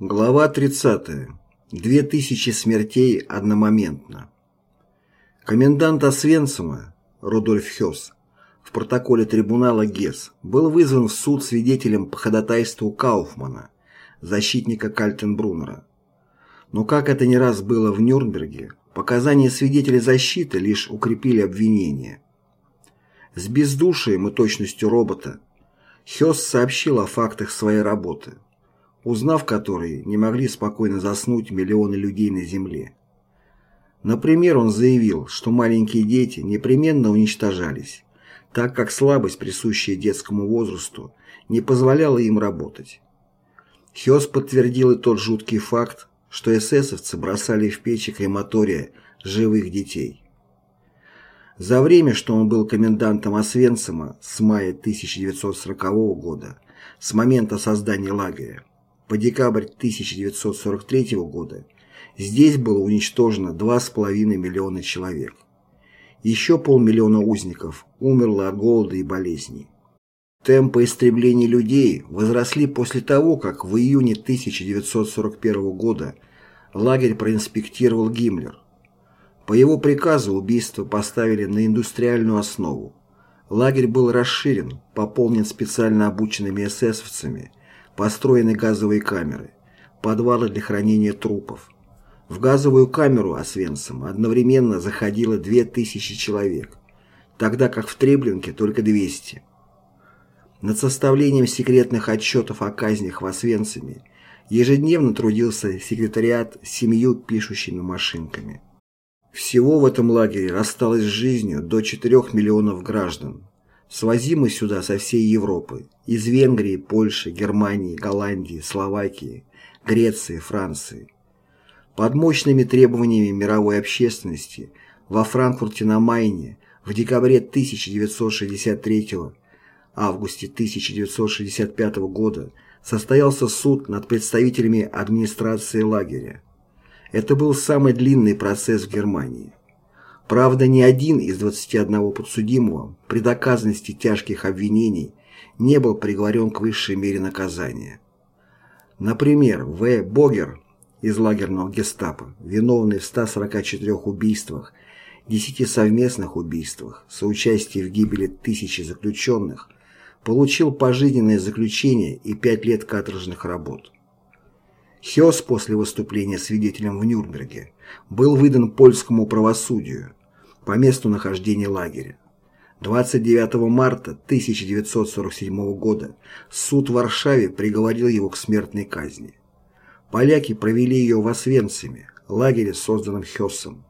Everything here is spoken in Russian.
Глава 30. Две тысячи смертей одномоментно. Комендант Освенцима Рудольф Хёс в протоколе трибунала ГЕС был вызван в суд свидетелем по ходатайству Кауфмана, защитника Кальтенбруннера. Но как это не раз было в Нюрнберге, показания свидетелей защиты лишь укрепили обвинение. С бездушием и точностью робота Хёс сообщил о фактах своей работы – узнав которые, не могли спокойно заснуть миллионы людей на Земле. Например, он заявил, что маленькие дети непременно уничтожались, так как слабость, присущая детскому возрасту, не позволяла им работать. Хёс подтвердил и тот жуткий факт, что эсэсовцы бросали в печи крематория живых детей. За время, что он был комендантом Освенцима с мая 1940 года, с момента создания лагеря, по декабрь 1943 года здесь было уничтожено 2,5 миллиона человек. Еще полмиллиона узников умерло от голода и болезней. Темпы истребления людей возросли после того, как в июне 1941 года лагерь проинспектировал Гиммлер. По его приказу убийства поставили на индустриальную основу. Лагерь был расширен, пополнен специально обученными эсэсовцами – построены газовые камеры, подвалы для хранения трупов. В газовую камеру Освенцим одновременно заходило 2000 человек, тогда как в Треблинке только 200. Над составлением секретных отчетов о казнях в Освенциме ежедневно трудился секретариат с семью пишущими машинками. Всего в этом лагере рассталось с жизнью до 4 миллионов граждан, свозимы сюда со всей Европы, из Венгрии, Польши, Германии, Голландии, Словакии, Греции, Франции. Под мощными требованиями мировой общественности во Франкфурте на Майне в декабре 1963 августе 1965 года состоялся суд над представителями администрации лагеря. Это был самый длинный процесс в Германии. Правда, ни один из 21 подсудимого при доказанности тяжких обвинений не был приговорен к высшей мере наказания. Например, В. Богер из лагерного гестапо, виновный в 144 убийствах, 10 совместных убийствах, соучастии в гибели тысячи заключенных, получил пожизненное заключение и 5 лет каторжных работ. Хёс после выступления свидетелем в Нюрнберге был выдан польскому правосудию по месту нахождения лагеря. 29 марта 1947 года суд в Варшаве приговорил его к смертной казни. Поляки провели ее в Освенциме, лагере, созданном Хёсом.